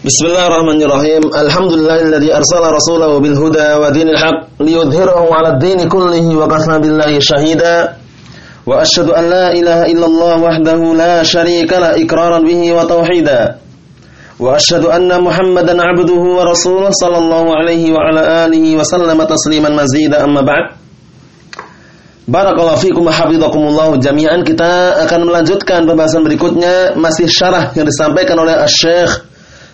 Bismillahirrahmanirrahim. Alhamdulillahilladzi arsala rasulahu bil huda wa dinil haq liyudhhirahu 'ala ad-din kullihi wa kafa billahi shahida. Wa asyhadu an la ilaha illallah wahdahu la syarika la iqraran bihi wa tauhida. Wa asyhadu anna Muhammadan 'abduhu wa rasuluhu sallallahu alaihi wa ala alihi wa sallama tasliman mazida amma ba'd. Barakallahu fikum wa hafizakumullah jami'an kita akan melanjutkan pembahasan berikutnya masih syarah yang disampaikan oleh Asy-Syaikh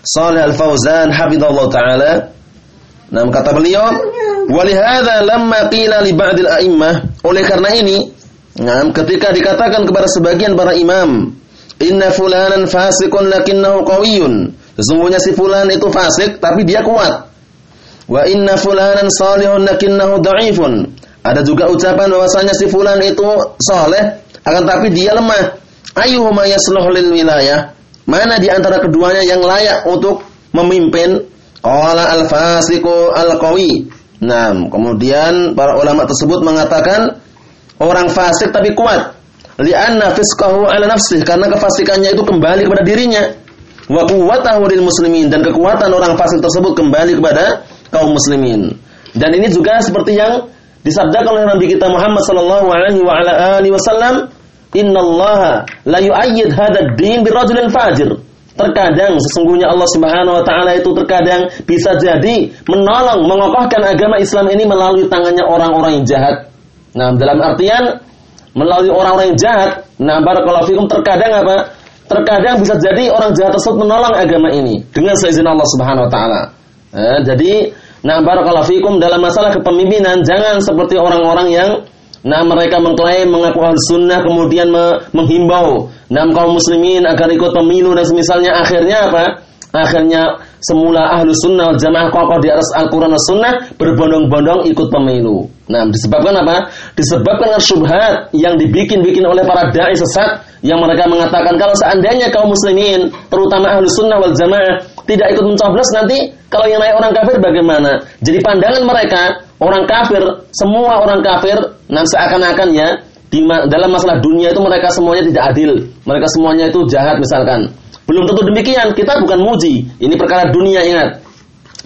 Salih Al-Fauzan hafizallahu taala. Nah, kata beliau, "Walihada lamma qila li ba'dil a'immah." Oleh karena ini, nah, ketika dikatakan kepada sebagian para imam, "Inna fulanan fasiqun lakinnahu qawiyyun." Sesungguhnya si fulan itu fasik tapi dia kuat. Wa inna fulanan salihun lakinnahu dha'ifun. Ada juga ucapan bahwasanya si fulan itu saleh akan tapi dia lemah. Ayyuhuma yasluhu lil wilayah? Mana di antara keduanya yang layak untuk memimpin? Qala al-fasiqu al-qawi. Nah, kemudian para ulama tersebut mengatakan orang fasik tapi kuat. Li'anna fisqahu ala nafsih karena kefasikannya itu kembali kepada dirinya. Wa quwwatahu lil muslimin dan kekuatan orang fasik tersebut kembali kepada kaum muslimin. Dan ini juga seperti yang disabdakan oleh Nabi kita Muhammad sallallahu alaihi wa ala alihi wasallam innallaha la yu'ayyid hadzal din birrajulin fajir. Terkadang sesungguhnya Allah Subhanahu wa taala itu terkadang bisa jadi menolong mengokohkan agama Islam ini melalui tangannya orang-orang yang jahat. Nah, dalam artian melalui orang-orang yang jahat. Nah, barakallahu fikum terkadang apa? Terkadang bisa jadi orang jahat tersebut menolong agama ini dengan seizin Allah Subhanahu wa taala. Nah, jadi nah barakallahu fikum dalam masalah kepemimpinan jangan seperti orang-orang yang Nah mereka mengklaim mengaku ahli sunnah kemudian me menghimbau enam kaum muslimin agar ikut pemilu dan semisalnya akhirnya apa? Akhirnya semula ahlu sunnah jamaah kokoh di atas Al-Quran dan sunnah berbondong-bondong ikut pemilu. Nah disebabkan apa? Disebabkan syubhat yang dibikin-bikin oleh para da'i sesat yang mereka mengatakan kalau seandainya kaum muslimin terutama ahlu sunnah wal jamaah tidak ikut mencoblos nanti kalau yang naik orang kafir bagaimana? Jadi pandangan mereka orang kafir, semua orang kafir, nah seakan-akan ya di dalam masalah dunia itu mereka semuanya tidak adil, mereka semuanya itu jahat misalkan. Belum tentu demikian, kita bukan muji, ini perkara dunia ingat,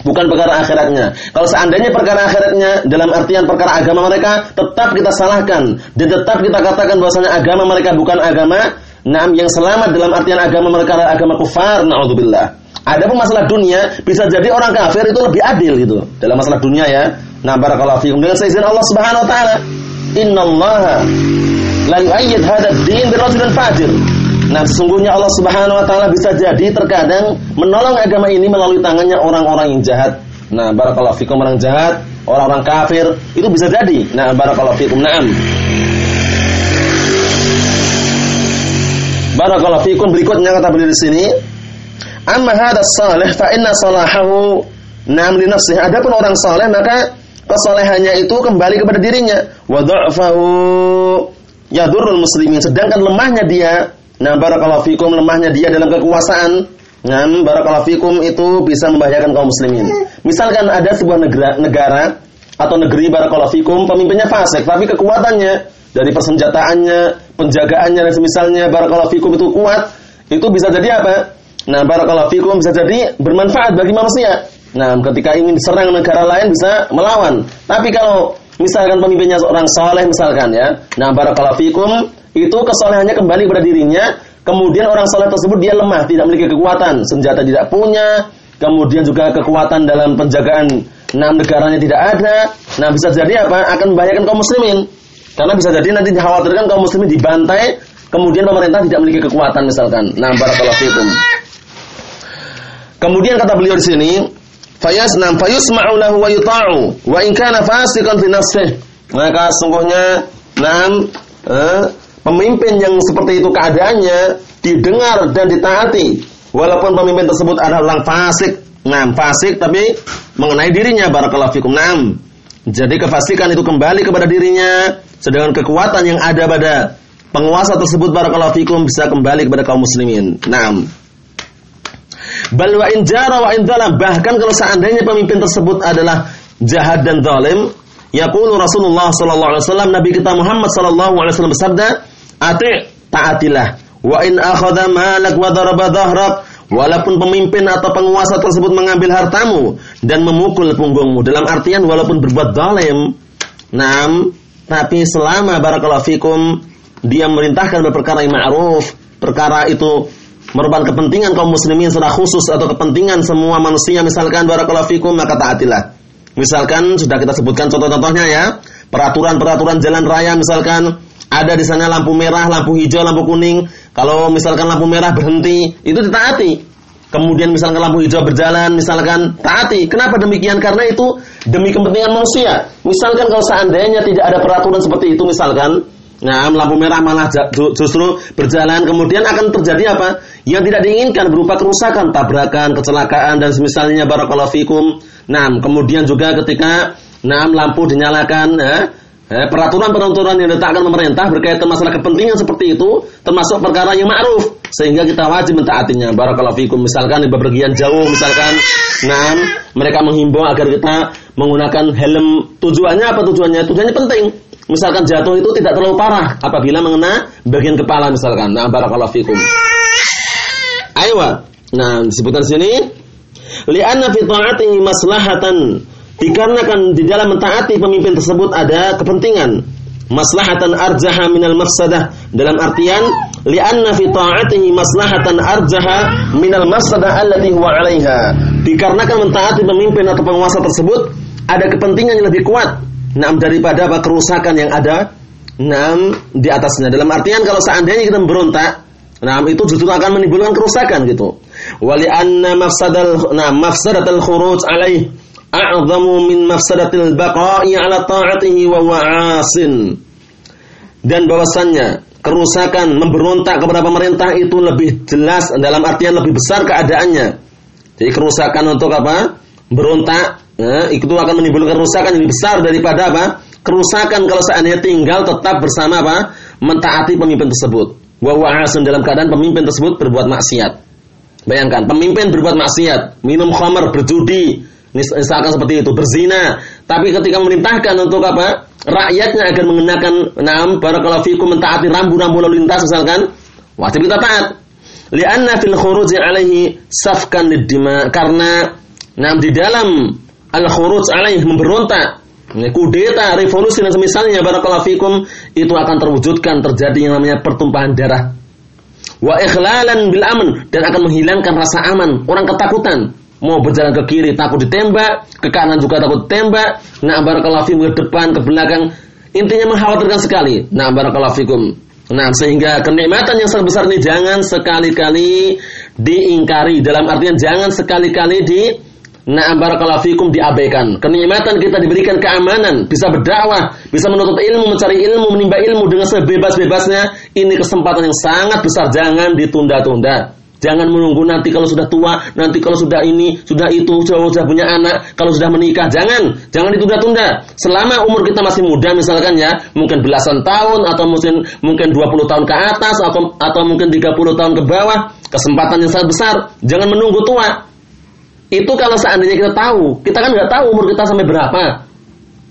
bukan perkara akhiratnya. Kalau seandainya perkara akhiratnya dalam artian perkara agama mereka, tetap kita salahkan dan tetap kita katakan bahwasanya agama mereka bukan agama Naam yang selamat dalam artian agama mereka agama kufar, naudzubillah. Ada pun masalah dunia, bisa jadi orang kafir itu lebih adil gitu. Dalam masalah dunia ya. Nah, barakallahu fiikum dengan seizin Allah Subhanahu wa taala. Innallaha la yu'ayyid hadzal din birajulin fajir. Nah, sesungguhnya Allah Subhanahu wa taala bisa jadi terkadang menolong agama ini melalui tangannya orang-orang yang jahat. Nah, barakallahu fikum orang jahat, orang-orang kafir, itu bisa jadi. Nah, barakallahu fikum. Naam. Barakallahu fikum berikutnya kata beliau di sini, amma hadha salih fa inna salahahu nam li nafsihi. Adapun orang saleh maka kesalehannya itu kembali kepada dirinya. Wa dha'fahu yadurrul muslimin. Sedangkan lemahnya dia, nah barakallahu fikum lemahnya dia dalam kekuasaan, nah barakallahu fikum itu bisa membahayakan kaum muslimin. Misalkan ada sebuah negara, negara atau negeri barakallahu fikum pemimpinnya fasik, tapi kekuatannya dari persenjataannya, penjagaannya dan semisalnya barakallahu fikum itu kuat, itu bisa jadi apa? Nah, barakallahu fikum bisa jadi bermanfaat bagi manusia. Nah, ketika ingin diserang negara lain bisa melawan. Tapi kalau misalkan pemimpinnya seorang soleh misalkan ya, nah barakallahu fikum itu kesolehannya kembali pada dirinya. Kemudian orang soleh tersebut dia lemah, tidak memiliki kekuatan, senjata tidak punya, kemudian juga kekuatan dalam penjagaan enam negaranya tidak ada. Nah, bisa jadi apa? Akan membahayakan kaum muslimin. Karena bisa jadi nanti dikhawatirkan kaum muslimin dibantai, kemudian pemerintah tidak memiliki kekuatan misalkan. Nah, barakallahu fikum. Kemudian kata beliau di sini, fayasnam fayusma'u lahu wa yuta'u wa in kana fasiqan fi maka sungguhnya nam eh, pemimpin yang seperti itu keadaannya didengar dan ditaati. Walaupun pemimpin tersebut adalah orang fasik nam fasik tapi mengenai dirinya barakallahu fikum nam. Jadi kefasikan itu kembali kepada dirinya sedangkan kekuatan yang ada pada penguasa tersebut barakallahu fikum bisa kembali kepada kaum muslimin nam Bal in jara wa in. Bahkan kalau seandainya pemimpin tersebut adalah jahat dan zalim, yaqulu Rasulullah sallallahu alaihi wasallam Nabi kita Muhammad sallallahu alaihi wasallam bersabda, "Ati' taatilah. Wa in akhadha malak wa daraba dhahrak. Walaupun pemimpin atau penguasa tersebut mengambil hartamu dan memukul punggungmu. Dalam artian walaupun berbuat zalim nam tapi selama barakallahu fikum dia merintahkan berperkara yang ma'ruf. Perkara itu merupakan kepentingan kaum muslimin secara khusus atau kepentingan semua manusia misalkan barakallahu fikum maka taatilah misalkan sudah kita sebutkan contoh-contohnya ya peraturan-peraturan jalan raya misalkan ada di sana lampu merah, lampu hijau, lampu kuning. Kalau misalkan lampu merah berhenti, itu ditaati. Kemudian misalkan lampu hijau berjalan, misalkan taati. Kenapa demikian? Karena itu demi kepentingan manusia. Misalkan kalau seandainya tidak ada peraturan seperti itu, misalkan, nah lampu merah malah justru berjalan, kemudian akan terjadi apa? Yang tidak diinginkan berupa kerusakan, tabrakan, kecelakaan dan semisalnya barakallahu fikum. Nah, kemudian juga ketika nah lampu dinyalakan, eh, Eh, peraturan-peraturan yang diletakkan pemerintah berkaitan masalah kepentingan seperti itu termasuk perkara yang ma'ruf sehingga kita wajib mentaatinya. Barakallahu fikum misalkan di bepergian jauh misalkan nah mereka menghimbau agar kita menggunakan helm. Tujuannya apa tujuannya? Tujuannya penting. Misalkan jatuh itu tidak terlalu parah apabila mengena bagian kepala misalkan. Nah, barakallahu fikum. Ayo. Nah, disebutkan sini li'anna fi ta'atihi maslahatan Dikarenakan di dalam mentaati pemimpin tersebut ada kepentingan maslahatan arjaha minal mafsadah dalam artian li'anna fi ta'atihi maslahatan arjaha minal mafsadah allati huwa 'alaiha dikarenakan mentaati pemimpin atau penguasa tersebut ada kepentingan yang lebih kuat nam daripada apa kerusakan yang ada nam di atasnya dalam artian kalau seandainya kita memberontak nam itu justru akan menimbulkan kerusakan gitu wali anna mafsadal nah mafsadatul khuruj alaihi a'zamu min mafsadatil baqa'i ala ta'atihi wa wa'asin. Dan bahwasannya kerusakan memberontak kepada pemerintah itu lebih jelas dalam artian lebih besar keadaannya. Jadi kerusakan untuk apa? Berontak, ya, itu akan menimbulkan kerusakan yang lebih besar daripada apa? Kerusakan kalau seandainya tinggal tetap bersama apa? Mentaati pemimpin tersebut. Wa wa'asin dalam keadaan pemimpin tersebut berbuat maksiat. Bayangkan, pemimpin berbuat maksiat, minum khamar, berjudi, misalkan seperti itu berzina tapi ketika memerintahkan untuk apa rakyatnya agar mengenakan naam barakallahu fikum mentaati rambu-rambu lalu lintas misalkan wajib kita taat lianna fil khuruj alaihi safkan lidima karena naam di dalam al khuruj alaihi memberontak kudeta revolusi dan semisalnya barakallahu fikum itu akan terwujudkan terjadi yang namanya pertumpahan darah wa ikhlalan bil aman dan akan menghilangkan rasa aman orang ketakutan mau berjalan ke kiri takut ditembak, ke kanan juga takut tembak. Nah, barakallahu fikum ke depan, ke belakang. Intinya mengkhawatirkan sekali. Nah, barakallahu fikum. Nah, sehingga kenikmatan yang sangat besar ini jangan sekali-kali diingkari. Dalam artian jangan sekali-kali di Nah, barakallahu fikum diabaikan. Kenikmatan kita diberikan keamanan, bisa berdakwah, bisa menuntut ilmu, mencari ilmu, menimba ilmu dengan sebebas-bebasnya. Ini kesempatan yang sangat besar, jangan ditunda-tunda. Jangan menunggu nanti kalau sudah tua, nanti kalau sudah ini, sudah itu, sudah, sudah punya anak, kalau sudah menikah. Jangan, jangan ditunda-tunda. Selama umur kita masih muda misalkan ya, mungkin belasan tahun atau mungkin mungkin 20 tahun ke atas atau atau mungkin 30 tahun ke bawah, kesempatan yang sangat besar. Jangan menunggu tua. Itu kalau seandainya kita tahu, kita kan nggak tahu umur kita sampai berapa.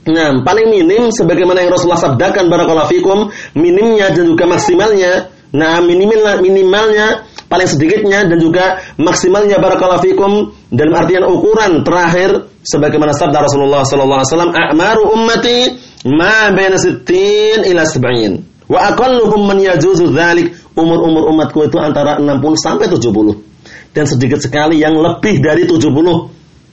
Nah, paling minim sebagaimana yang Rasulullah sabdakan barakallahu fikum, minimnya dan juga maksimalnya. Nah, minimal minimalnya paling sedikitnya dan juga maksimalnya barakallahu fikum dalam artian ukuran terakhir sebagaimana sabda Rasulullah sallallahu alaihi wasallam a'maru ummati ma baina sittin ila sab'in wa aqalluhum man yajuzu dzalik umur-umur umatku itu antara 60 sampai 70 dan sedikit sekali yang lebih dari 70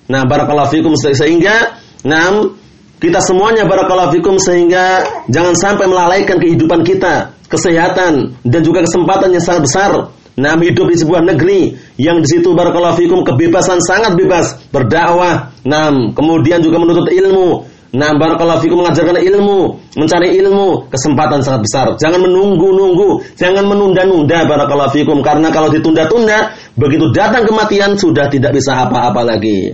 nah barakallahu fikum sehingga enam kita semuanya barakallahu fikum sehingga jangan sampai melalaikan kehidupan kita kesehatan dan juga kesempatan yang sangat besar Nah, hidup di sebuah negeri yang di situ barakallahu fikum kebebasan sangat bebas berdakwah. Nah, kemudian juga menuntut ilmu. Nah, barakallahu fikum mengajarkan ilmu, mencari ilmu, kesempatan sangat besar. Jangan menunggu-nunggu, jangan menunda-nunda barakallahu fikum karena kalau ditunda-tunda, begitu datang kematian sudah tidak bisa apa-apa lagi.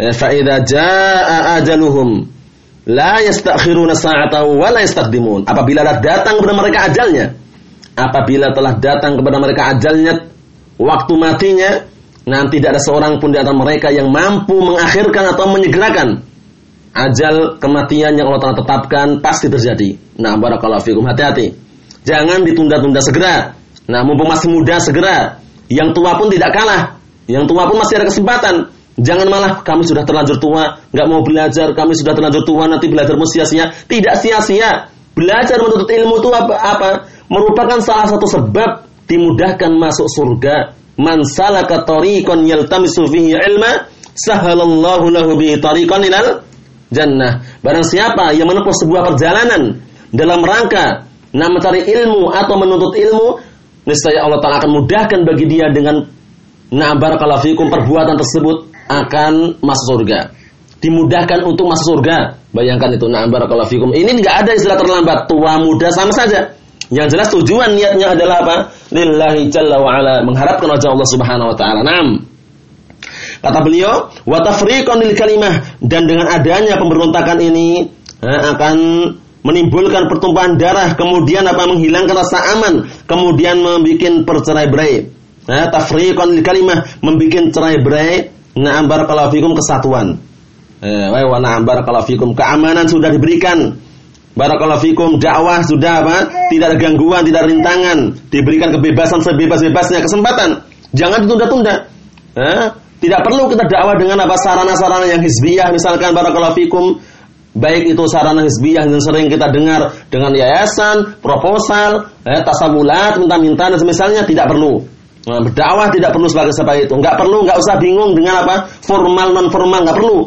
Eh, fa idza jaa ajaluhum la yastakhiruna sa'atan wa la yastaqdimun. Apabila datang kepada mereka ajalnya, apabila telah datang kepada mereka ajalnya waktu matinya nanti tidak ada seorang pun di antara mereka yang mampu mengakhirkan atau menyegerakan ajal kematian yang Allah telah tetapkan pasti terjadi. Nah, barakallahu fikum hati-hati. Jangan ditunda-tunda segera. Nah, mumpung masih muda segera. Yang tua pun tidak kalah. Yang tua pun masih ada kesempatan. Jangan malah kami sudah terlanjur tua, nggak mau belajar, kami sudah terlanjur tua, nanti belajar sia-sia. Tidak sia-sia. Belajar menuntut ilmu itu apa? apa? Merupakan salah satu sebab dimudahkan masuk surga. Man salaka tariqan yaltamisu fihi ilma, sahalallahu lahu bihi tariqan ilal jannah. Barang siapa yang menempuh sebuah perjalanan dalam rangka nah mencari ilmu atau menuntut ilmu, niscaya Allah Taala akan mudahkan bagi dia dengan nah barakallahu fikum perbuatan tersebut akan masuk surga. Dimudahkan untuk masuk surga. Bayangkan itu nah barakallahu fikum. Ini enggak ada istilah terlambat, tua muda sama saja. Yang jelas tujuan niatnya adalah apa? Lillahi jalla wa ala, mengharapkan wajah Allah Subhanahu wa taala. Naam. Kata beliau, wa tafriqan kalimah dan dengan adanya pemberontakan ini akan menimbulkan pertumpahan darah, kemudian apa menghilangkan rasa aman, kemudian membuat percerai-berai. Nah, tafriqan lil kalimah membuat cerai-berai, na'am barakallahu fikum kesatuan. Eh, wa na'am barakallahu fikum keamanan sudah diberikan. Barakallahu fikum dakwah sudah apa? Tidak ada gangguan, tidak ada rintangan, diberikan kebebasan sebebas-bebasnya kesempatan. Jangan ditunda-tunda. Tidak perlu kita dakwah dengan apa sarana-sarana yang hizbiyah misalkan barakallahu fikum baik itu sarana hizbiyah yang sering kita dengar dengan yayasan, proposal, eh, tasamulat, minta-minta dan semisalnya tidak perlu. Nah, berdakwah tidak perlu sebagai seperti itu. Enggak perlu, enggak usah bingung dengan apa formal non formal enggak perlu.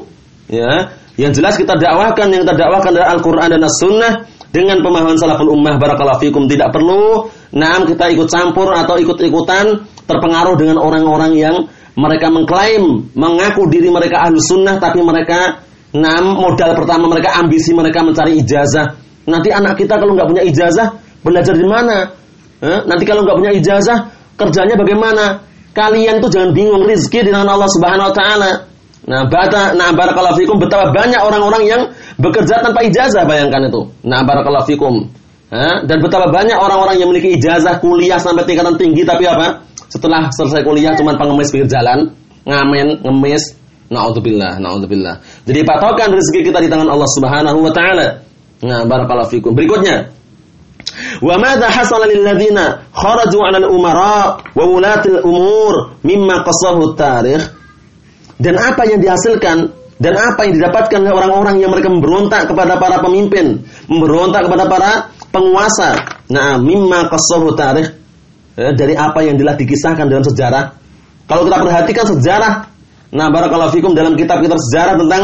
Ya, yang jelas kita dakwahkan yang kita dakwahkan adalah Al-Qur'an dan As-Sunnah dengan pemahaman salaful ummah barakallahu fikum tidak perlu. Nah kita ikut campur atau ikut-ikutan terpengaruh dengan orang-orang yang mereka mengklaim mengaku diri mereka ahlu sunnah tapi mereka nam modal pertama mereka ambisi mereka mencari ijazah. Nanti anak kita kalau nggak punya ijazah belajar di mana? Eh? nanti kalau nggak punya ijazah kerjanya bagaimana? Kalian tuh jangan bingung rizki di tangan Allah Subhanahu Wa Taala nah bata nah barakallahu fikum betapa banyak orang-orang yang bekerja tanpa ijazah bayangkan itu nah barakallahu fikum eh? dan betapa banyak orang-orang yang memiliki ijazah kuliah sampai tingkatan tinggi tapi apa setelah selesai kuliah cuma pengemis pinggir jalan, ngamen, ngemis, naudzubillah, naudzubillah. Jadi patokan rezeki kita di tangan Allah Subhanahu wa taala. Nah, barakallahu fikum. Berikutnya, Wa madza hasala lil ladzina kharaju 'ala al-umara wa wulatil umur mimma qasahu tarikh? Dan apa yang dihasilkan dan apa yang didapatkan oleh orang-orang yang mereka memberontak kepada para pemimpin, memberontak kepada para penguasa. Nah, mimma qasahu tarikh ya, dari apa yang telah dikisahkan dalam sejarah. Kalau kita perhatikan sejarah, nah barakallahu fikum dalam kitab-kitab sejarah tentang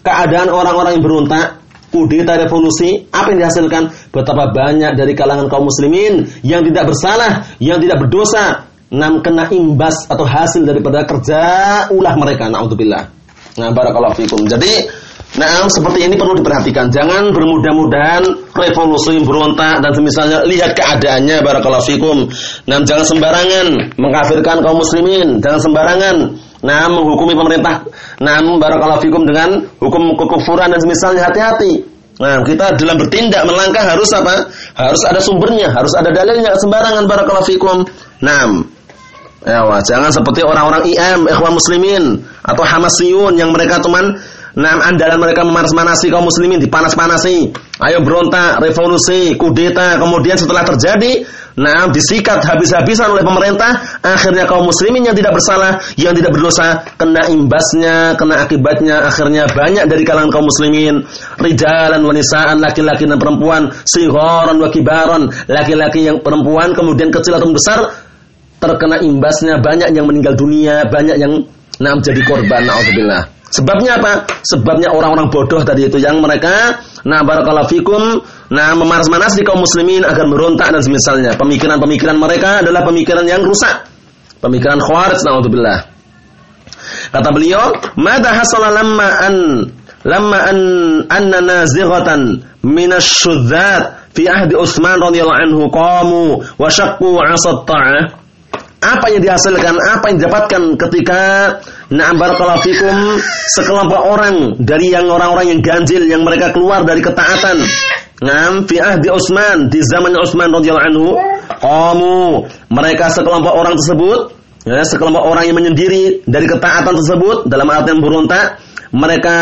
keadaan orang-orang yang berontak, kudeta revolusi, apa yang dihasilkan? Betapa banyak dari kalangan kaum muslimin yang tidak bersalah, yang tidak berdosa, nam kena imbas atau hasil daripada kerja ulah mereka. Nauzubillah. Nah, barakallahu fikum. Jadi, Nah, seperti ini perlu diperhatikan. Jangan bermudah-mudahan revolusi berontak dan semisalnya lihat keadaannya barakallahu fikum. Nah, jangan sembarangan mengkafirkan kaum muslimin, jangan sembarangan nah menghukumi pemerintah. Nah, barakallahu fikum dengan hukum kekufuran dan semisalnya hati-hati. Nah, kita dalam bertindak melangkah harus apa? Harus ada sumbernya, harus ada dalilnya, sembarangan barakallahu fikum. Nah, Ya, jangan seperti orang-orang IM, ikhwan muslimin atau Hamasiyun yang mereka cuman Nah, andalan mereka memanas-manasi kaum muslimin, dipanas-panasi. Ayo berontak, revolusi, kudeta. Kemudian setelah terjadi, nah disikat habis-habisan oleh pemerintah. Akhirnya kaum muslimin yang tidak bersalah, yang tidak berdosa, kena imbasnya, kena akibatnya. Akhirnya banyak dari kalangan kaum muslimin, rijalan, wanisaan, laki-laki dan perempuan, sihoran, wakibaron, laki-laki yang perempuan, kemudian kecil atau besar, terkena imbasnya. Banyak yang meninggal dunia, banyak yang nah, menjadi korban. Na'udzubillah. Sebabnya apa? Sebabnya orang-orang bodoh tadi itu yang mereka nah barakallahu fikum nah memanas-manas di kaum muslimin agar merontak dan semisalnya. Pemikiran-pemikiran mereka adalah pemikiran yang rusak. Pemikiran khawarij naudzubillah. Kata beliau, "Madza hasala lamma an lamma an anna nazighatan minasyudzat fi ahdi Utsman radhiyallahu anhu qamu wa syaqqu 'asat ta'ah." Apa yang dihasilkan, apa yang didapatkan ketika na'am barakallahu fikum sekelompok orang dari yang orang-orang yang ganjil yang mereka keluar dari ketaatan. Ngam fi ahdi Utsman di zaman Utsman radhiyallahu anhu, qamu mereka sekelompok orang tersebut ya, sekelompok orang yang menyendiri dari ketaatan tersebut dalam arti yang berontak, mereka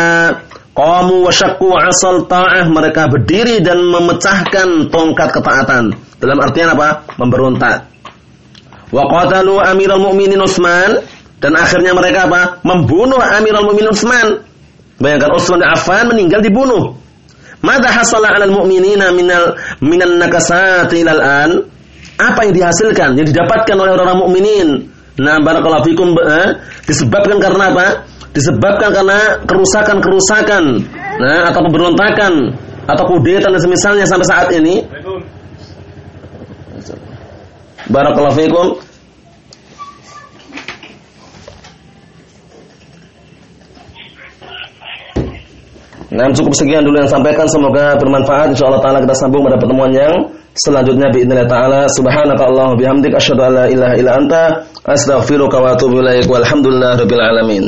qamu wa asal ta'ah mereka berdiri dan memecahkan tongkat ketaatan. Dalam artian apa? Memberontak Wa qatalu Amirul Mukminin Utsman dan akhirnya mereka apa? Membunuh Amirul Mukminin Utsman. Bayangkan Utsman bin Affan meninggal dibunuh. Mada hasala 'alal mu'minina minal minan nakasati ilal an? Apa yang dihasilkan, yang didapatkan oleh orang-orang mukminin? Nah, barakallahu fikum eh, disebabkan karena apa? Disebabkan karena kerusakan-kerusakan, nah atau pemberontakan atau kudeta dan semisalnya sampai saat ini. Barakallahu fikum. Nah, cukup sekian dulu yang sampaikan. Semoga bermanfaat. Insya Allah Ta'ala kita sambung pada pertemuan yang selanjutnya. Bi'idnillah Ta'ala. Subhanaka Allah bihamdik. Asyadu ala ilaha ila anta. Astaghfiruka wa atubu. Walhamdulillah. Rabbil alamin.